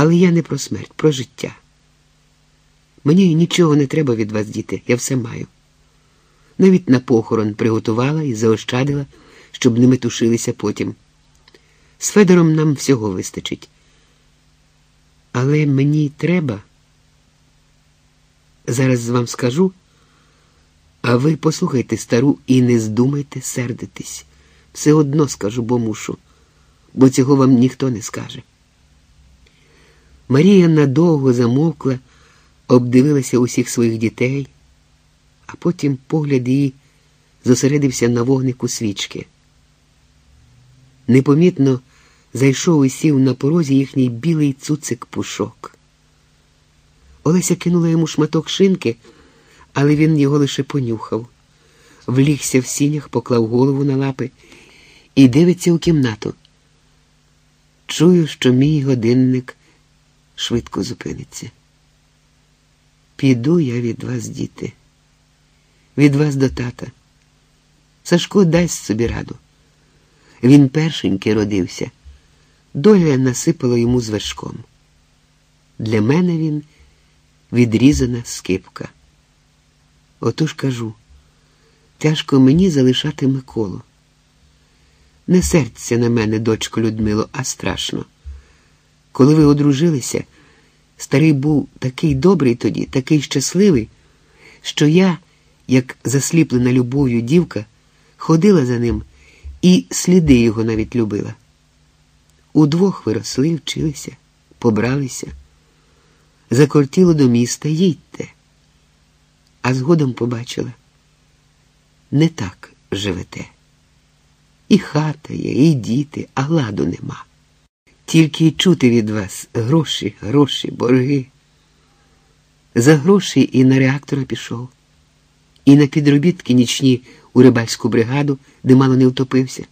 Але я не про смерть, про життя. Мені нічого не треба від вас, діти, я все маю. Навіть на похорон приготувала і заощадила, щоб не метушилися потім. З Федором нам всього вистачить. Але мені треба. Зараз вам скажу, а ви послухайте стару і не здумайте сердитись. Все одно скажу, бо мушу, бо цього вам ніхто не скаже. Марія надовго замовкла, обдивилася усіх своїх дітей, а потім погляд її зосередився на вогнику свічки. Непомітно зайшов і сів на порозі їхній білий цуцик пушок. Олеся кинула йому шматок шинки, але він його лише понюхав, влігся в сінях, поклав голову на лапи і дивиться у кімнату. Чую, що мій годинник швидко зупиниться. Піду я від вас, діти, від вас до тата. Сашко дасть собі раду. Він першенький родився, доля насипала йому з вершком. Для мене він відрізана скипка. Отож кажу, тяжко мені залишати Миколу. Не серця на мене, дочко Людмило, а страшно. Коли ви одружилися, старий був такий добрий тоді, такий щасливий, що я, як засліплена любов'ю дівка, ходила за ним і сліди його навіть любила. Удвох виросли, вчилися, побралися. Закортіло до міста, їдьте. А згодом побачила не так живете. І хата є, і діти, а ладу нема. Тільки й чути від вас гроші, гроші, борги. За гроші і на реактора пішов, і на підробітки нічні у рибальську бригаду, де мало не втопився.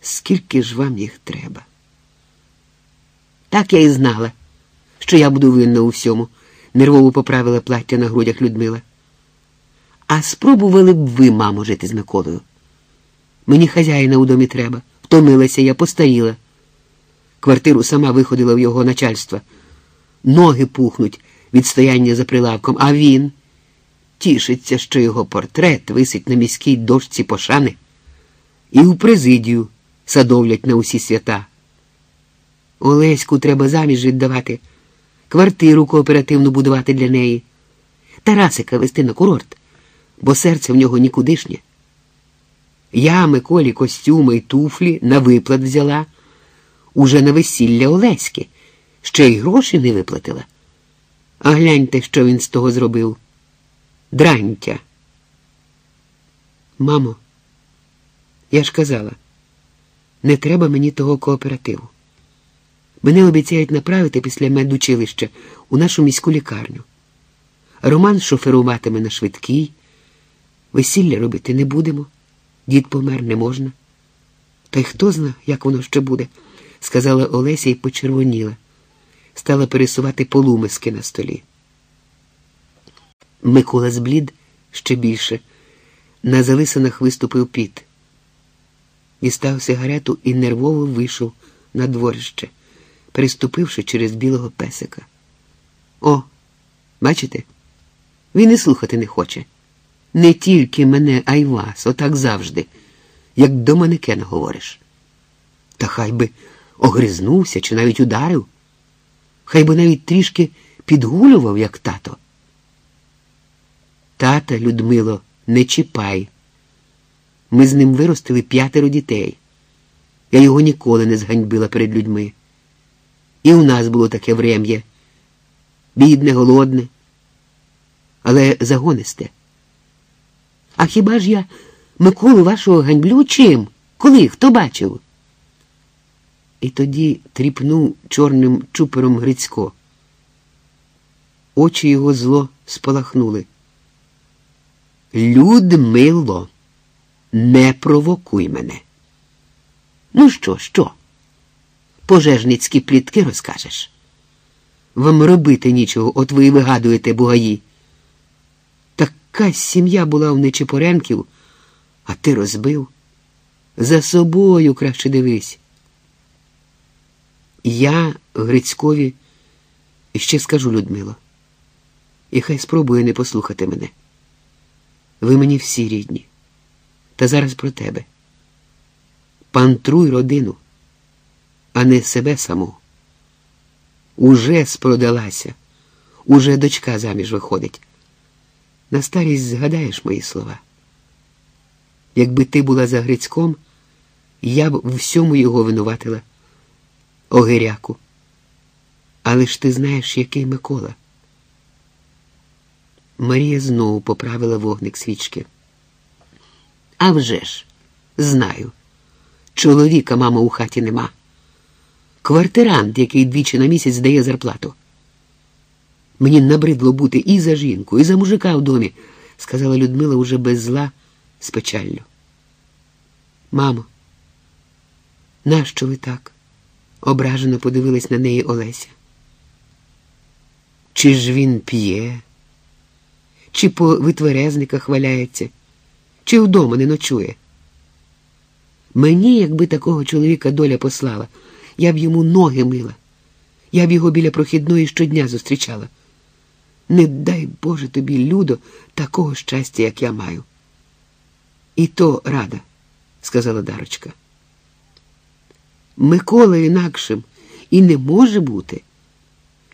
Скільки ж вам їх треба? Так я і знала, що я буду винна у всьому, нервово поправила плаття на грудях Людмила. А спробували б ви, мамо, жити з Миколою? Мені хазяїна у домі треба. Втомилася я, постаріла. Квартиру сама виходила в його начальство. Ноги пухнуть від стояння за прилавком, а він тішиться, що його портрет висить на міській дошці пошани, і у президію садовлять на усі свята. Олеську треба заміж віддавати, квартиру кооперативну будувати для неї, Тарасика вести на курорт, бо серце в нього нікудишнє. Я Миколі костюми й туфлі на виплат взяла уже на весілля Олеськи, ще й гроші не виплатила. А гляньте, що він з того зробив. Дрантя. Мамо, я ж казала, не треба мені того кооперативу. Мене обіцяють направити після медучилища у нашу міську лікарню. Роман шоферуватиме на швидкій. Весілля робити не будемо. Дід помер не можна. Та й хто зна, як воно ще буде, сказала Олеся і почервоніла, стала пересувати полумиски на столі. Микола зблід ще більше. На залисанах виступив піт. Дістав сигарету і нервово вийшов на дворище, переступивши через білого песика. О, бачите? Він і слухати не хоче. Не тільки мене, а й вас, отак завжди, як до манекена говориш. Та хай би огризнувся чи навіть ударив, хай би навіть трішки підгулював, як тато. Тата, Людмило, не чіпай. Ми з ним виростили п'ятеро дітей. Я його ніколи не зганьбила перед людьми. І у нас було таке врем'я. Бідне, голодне, але загонисте. А хіба ж я Миколу вашого ганьблю чим? Коли? Хто бачив? І тоді тріпнув чорним чупером Грицько. Очі його зло спалахнули. Людмило, не провокуй мене. Ну що, що? Пожежницькі плітки розкажеш? Вам робити нічого, от ви і вигадуєте бугаї. Така сім'я була в Нечипоренків, а ти розбив. За собою краще дивись. Я Грицькові ще скажу Людмило, і хай спробує не послухати мене. Ви мені всі рідні. Та зараз про тебе. Пантруй родину, а не себе саму. Уже спродалася, уже дочка заміж виходить. На старість згадаєш мої слова. Якби ти була за Грицьком, я б всьому його винуватила. Огиряку. Але ж ти знаєш, який Микола. Марія знову поправила вогник свічки. «А вже ж, знаю. Чоловіка, мама, у хаті нема. Квартирант, який двічі на місяць дає зарплату. Мені набридло бути і за жінку, і за мужика в домі, сказала Людмила уже без зла з печаллю. Мамо, нащо ви так? Ображено подивилась на неї Олеся. Чи ж він п'є, чи по витверезниках валяється, чи вдома не ночує? Мені, якби такого чоловіка доля послала, я б йому ноги мила, я б його біля прохідної щодня зустрічала. Не дай Боже тобі, Людо, такого щастя, як я маю. І то рада, сказала Дарочка. Микола інакшим і не може бути.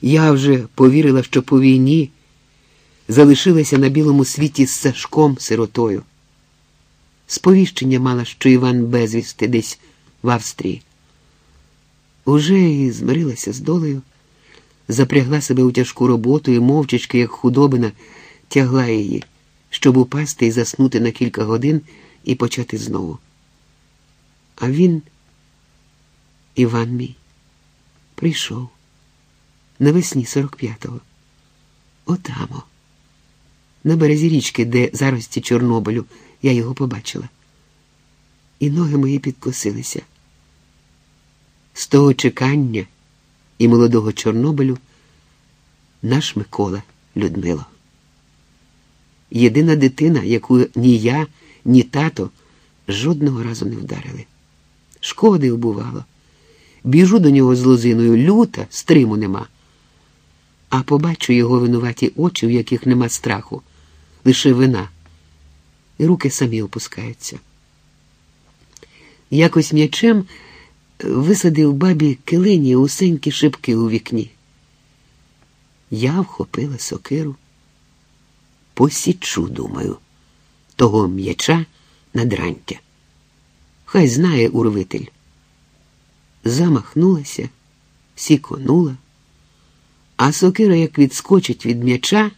Я вже повірила, що по війні залишилася на білому світі з Сашком сиротою. Сповіщення мала, що Іван безвісти десь в Австрії. Уже і змирилася з долею, запрягла себе у тяжку роботу і мовчачки, як худобина, тягла її, щоб упасти і заснути на кілька годин і почати знову. А він, Іван мій, прийшов навесні 45-го. Отамо, на березі річки, де зарості Чорнобилю, я його побачила. І ноги мої підкосилися. З того чекання і молодого Чорнобилю наш Микола Людмило. Єдина дитина, яку ні я, ні тато жодного разу не вдарили. Шкоди вбувало. Біжу до нього з лозиною люта, стриму нема. А побачу його винуваті очі, в яких нема страху, лише вина, і руки самі опускаються. Якось м'ячем висадив бабі килині усенькі шибки у вікні. Я вхопила сокиру, посічу, думаю, того м'яча на дрантя. Хай знає урвитель. Замахнулася, сіконула, а сокира, як відскочить від м'яча.